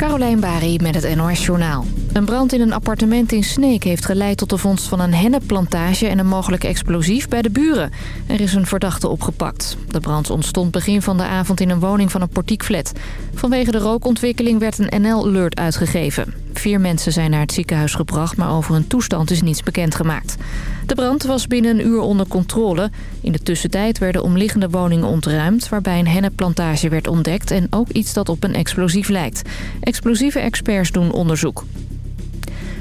Carolijn Bari met het NOS Journaal. Een brand in een appartement in Sneek heeft geleid tot de vondst van een hennepplantage en een mogelijk explosief bij de buren. Er is een verdachte opgepakt. De brand ontstond begin van de avond in een woning van een portiekflat. Vanwege de rookontwikkeling werd een NL-alert uitgegeven. Vier mensen zijn naar het ziekenhuis gebracht, maar over hun toestand is niets bekendgemaakt. De brand was binnen een uur onder controle. In de tussentijd werden omliggende woningen ontruimd... waarbij een hennepplantage werd ontdekt en ook iets dat op een explosief lijkt. Explosieve experts doen onderzoek.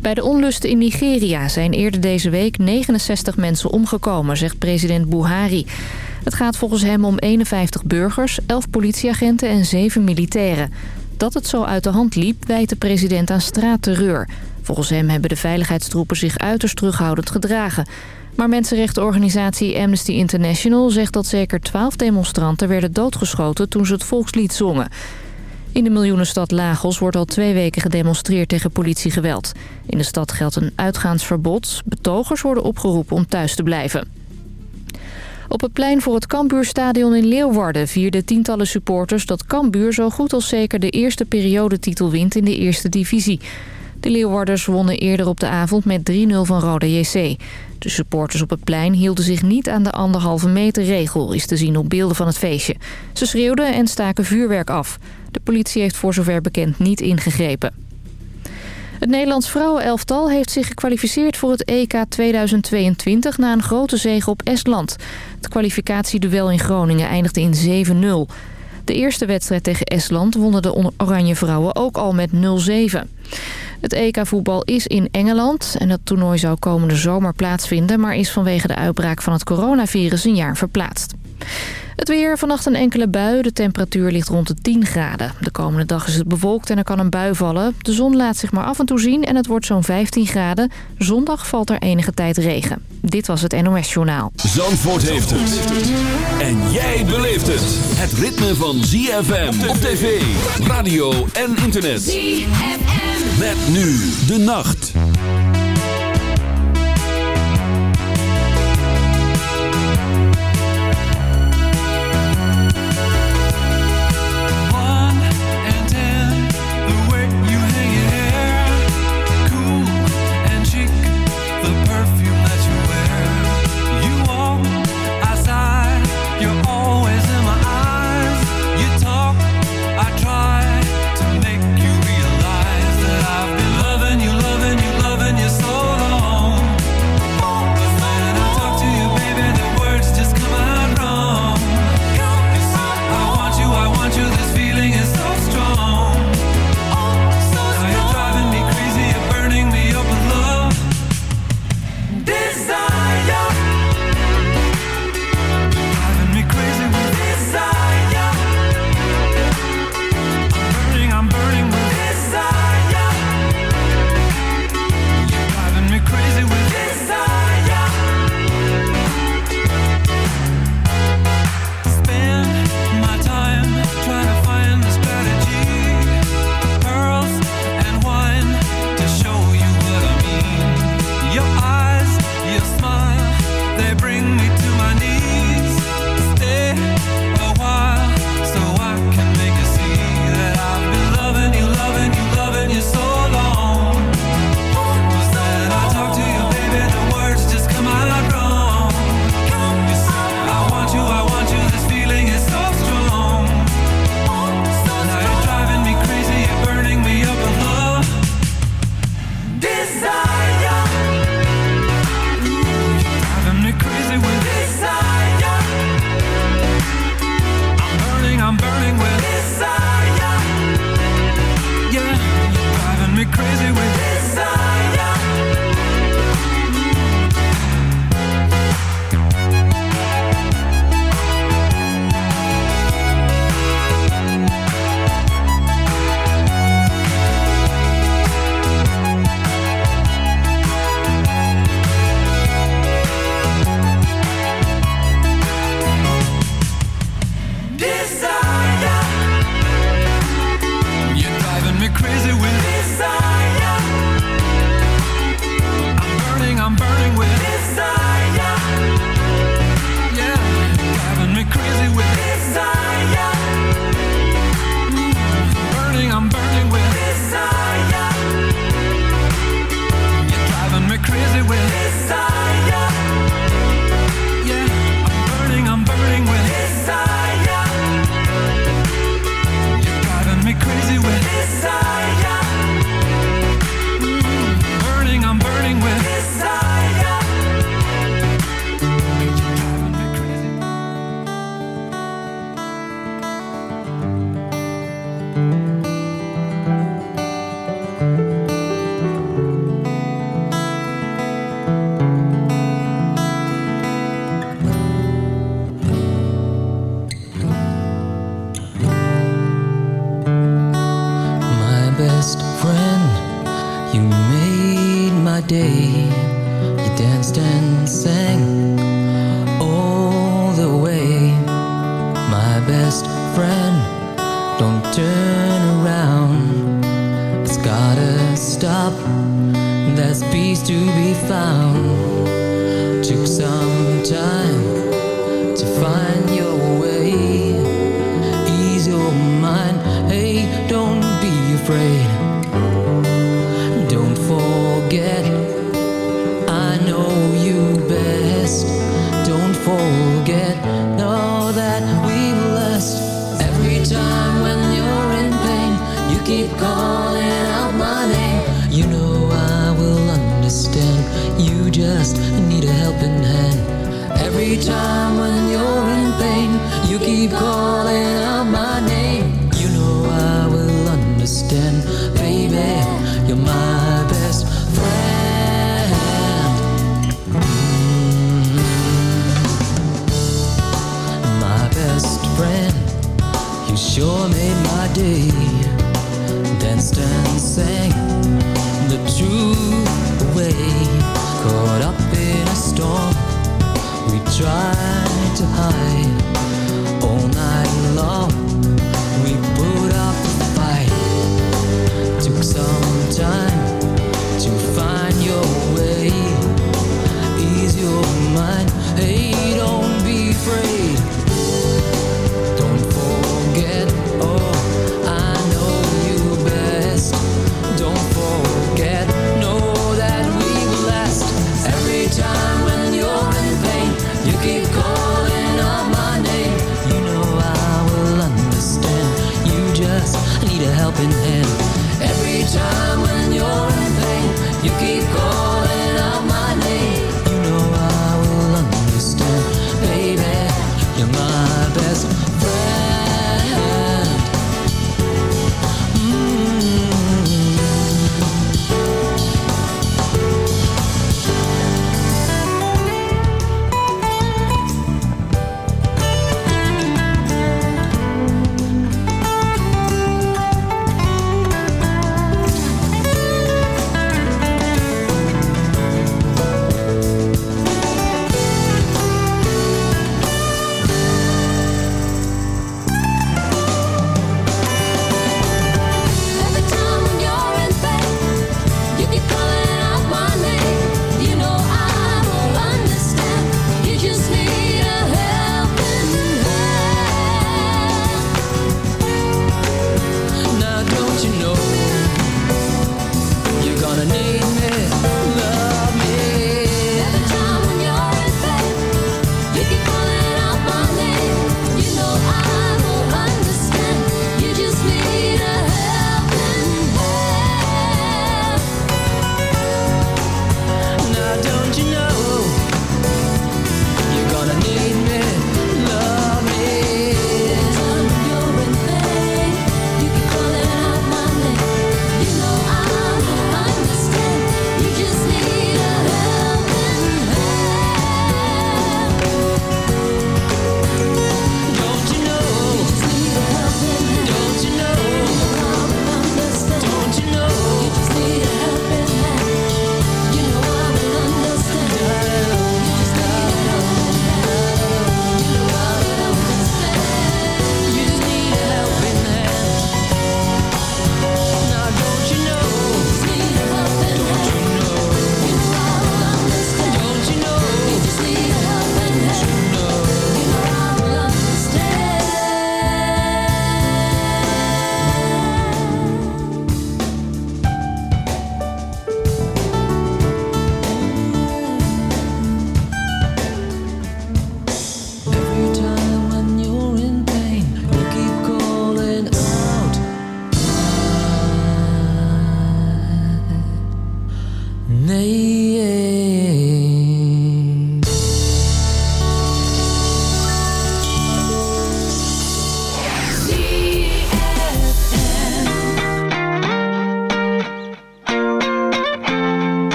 Bij de onlusten in Nigeria zijn eerder deze week 69 mensen omgekomen, zegt president Buhari. Het gaat volgens hem om 51 burgers, 11 politieagenten en 7 militairen. Dat het zo uit de hand liep, wijt de president aan straatterreur. Volgens hem hebben de veiligheidstroepen zich uiterst terughoudend gedragen. Maar mensenrechtenorganisatie Amnesty International zegt dat zeker 12 demonstranten werden doodgeschoten toen ze het volkslied zongen. In de miljoenenstad Lagos wordt al twee weken gedemonstreerd tegen politiegeweld. In de stad geldt een uitgaansverbod. Betogers worden opgeroepen om thuis te blijven. Op het plein voor het Cambuurstadion in Leeuwarden vierden tientallen supporters dat Cambuur zo goed als zeker de eerste periodetitel wint in de eerste divisie. De Leeuwarders wonnen eerder op de avond met 3-0 van Rode JC. De supporters op het plein hielden zich niet aan de anderhalve meter regel... is te zien op beelden van het feestje. Ze schreeuwden en staken vuurwerk af. De politie heeft voor zover bekend niet ingegrepen. Het Nederlands vrouwenelftal heeft zich gekwalificeerd voor het EK 2022... na een grote zege op Estland. Het kwalificatieduel in Groningen eindigde in 7-0. De eerste wedstrijd tegen Estland wonnen de Oranje Vrouwen ook al met 0-7. Het EK-voetbal is in Engeland en het toernooi zou komende zomer plaatsvinden... maar is vanwege de uitbraak van het coronavirus een jaar verplaatst. Het weer, vannacht een enkele bui. De temperatuur ligt rond de 10 graden. De komende dag is het bewolkt en er kan een bui vallen. De zon laat zich maar af en toe zien en het wordt zo'n 15 graden. Zondag valt er enige tijd regen. Dit was het NOS Journaal. Zandvoort heeft het. En jij beleeft het. Het ritme van ZFM op tv, radio en internet. ZFM. Met nu de nacht.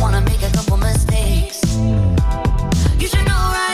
wanna make a couple mistakes. You should know right.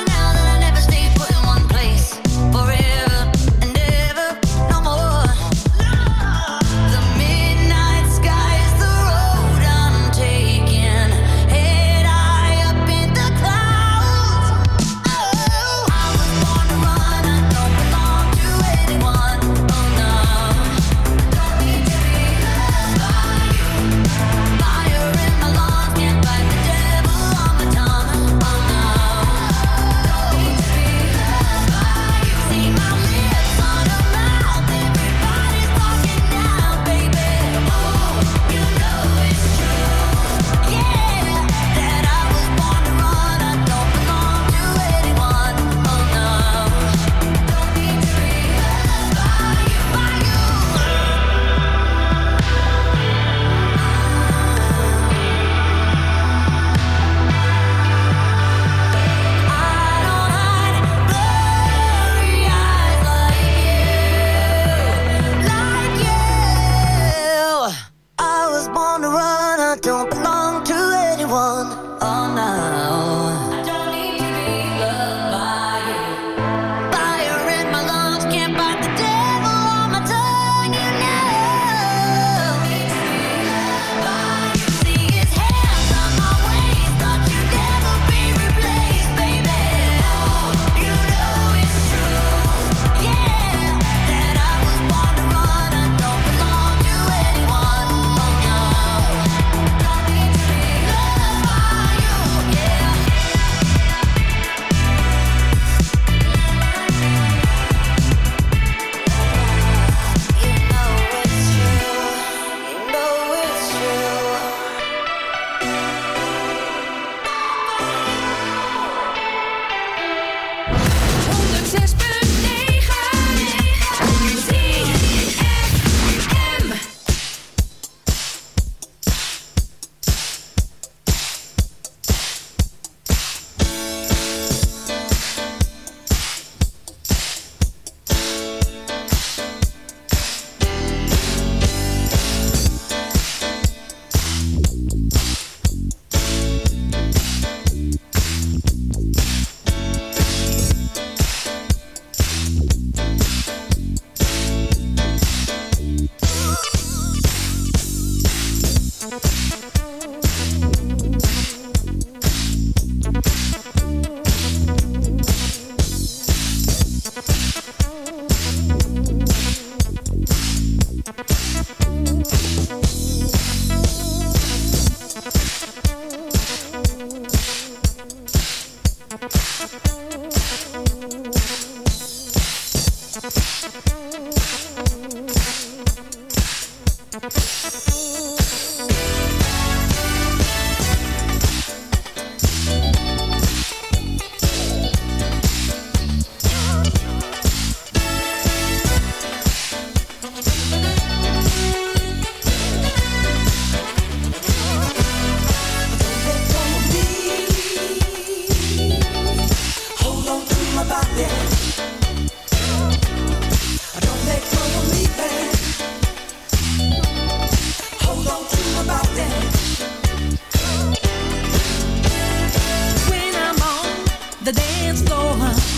the dance floor.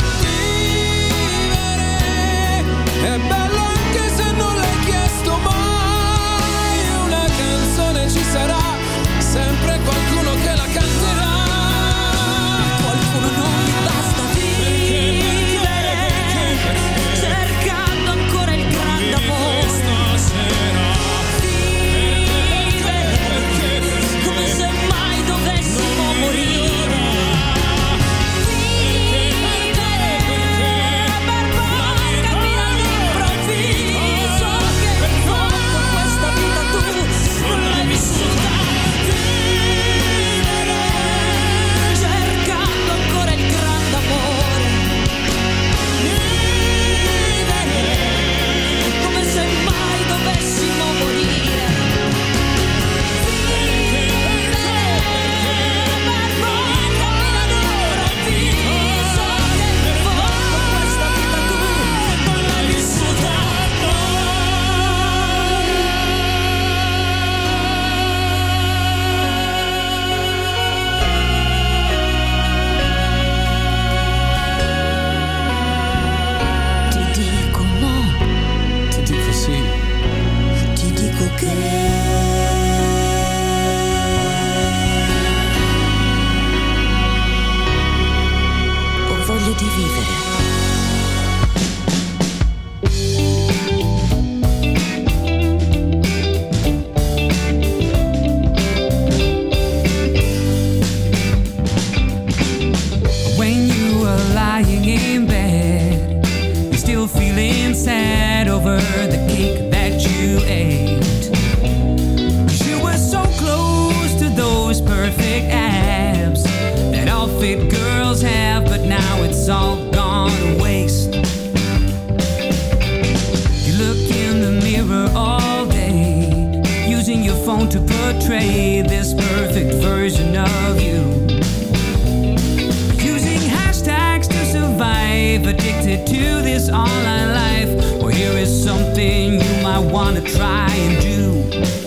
addicted to this online life. Well, here is something you might want to try and do.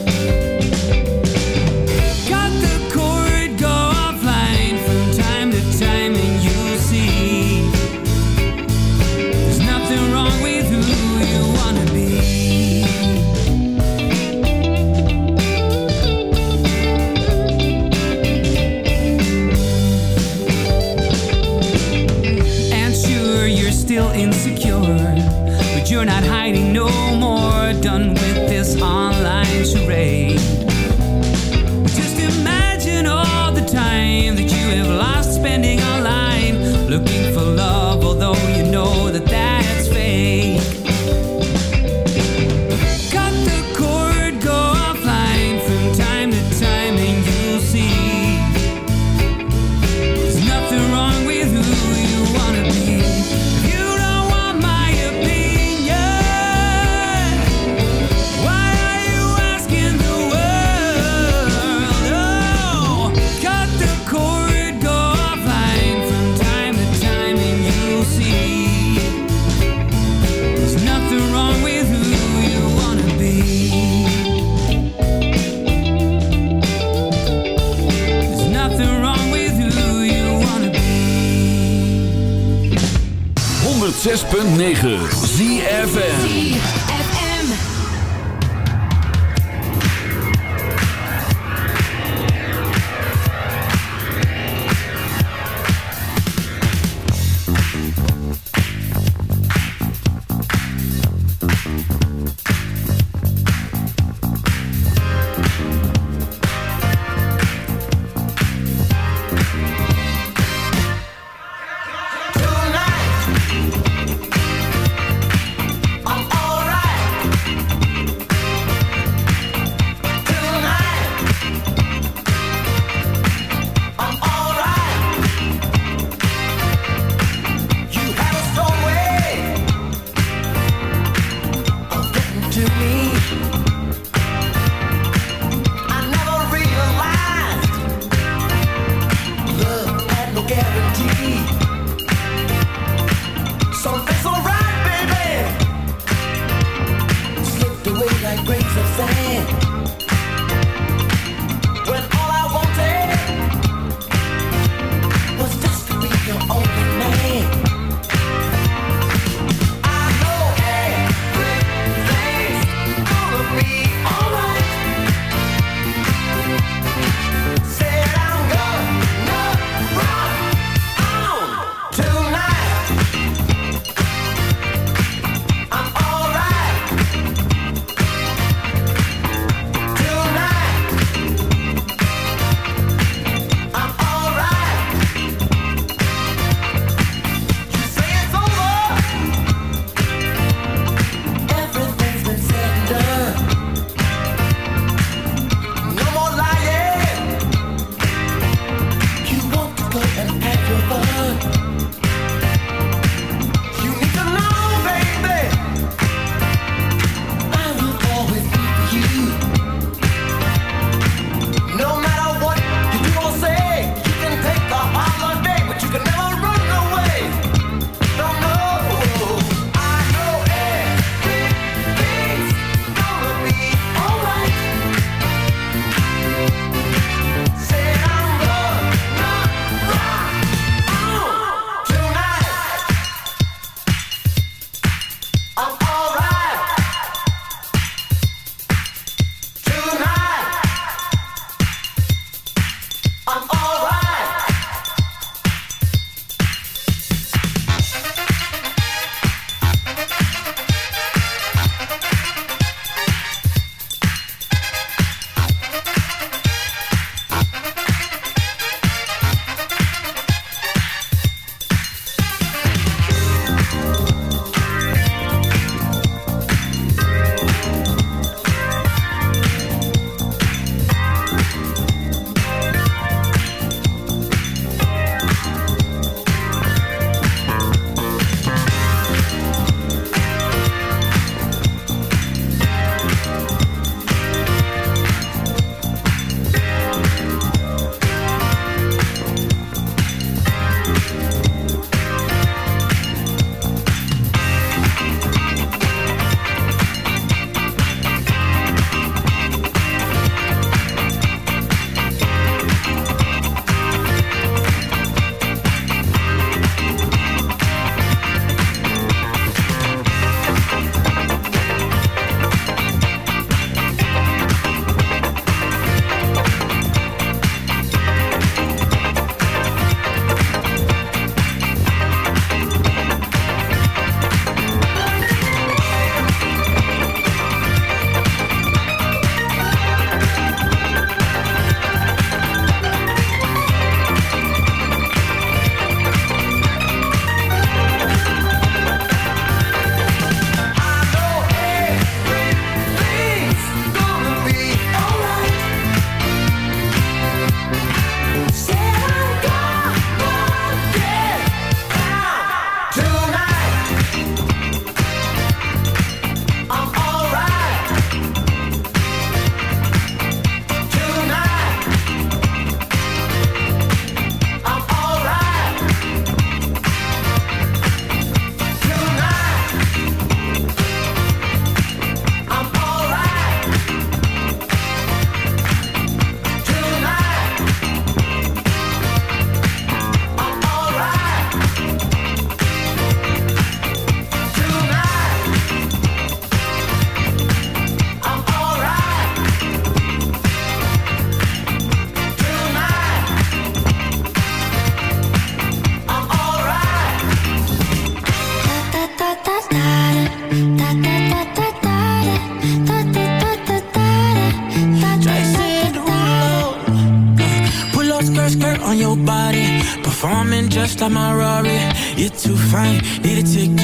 Fine, need a ticket.